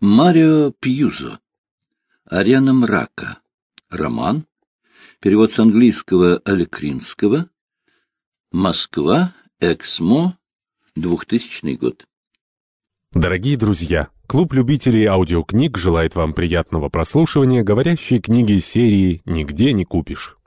Марио Пьюзо. Арена мрака. Роман. Перевод с английского Алекринского. Москва. Эксмо. 2000 год. Дорогие друзья, клуб любителей аудиокниг желает вам приятного прослушивания говорящей книги серии «Нигде не купишь».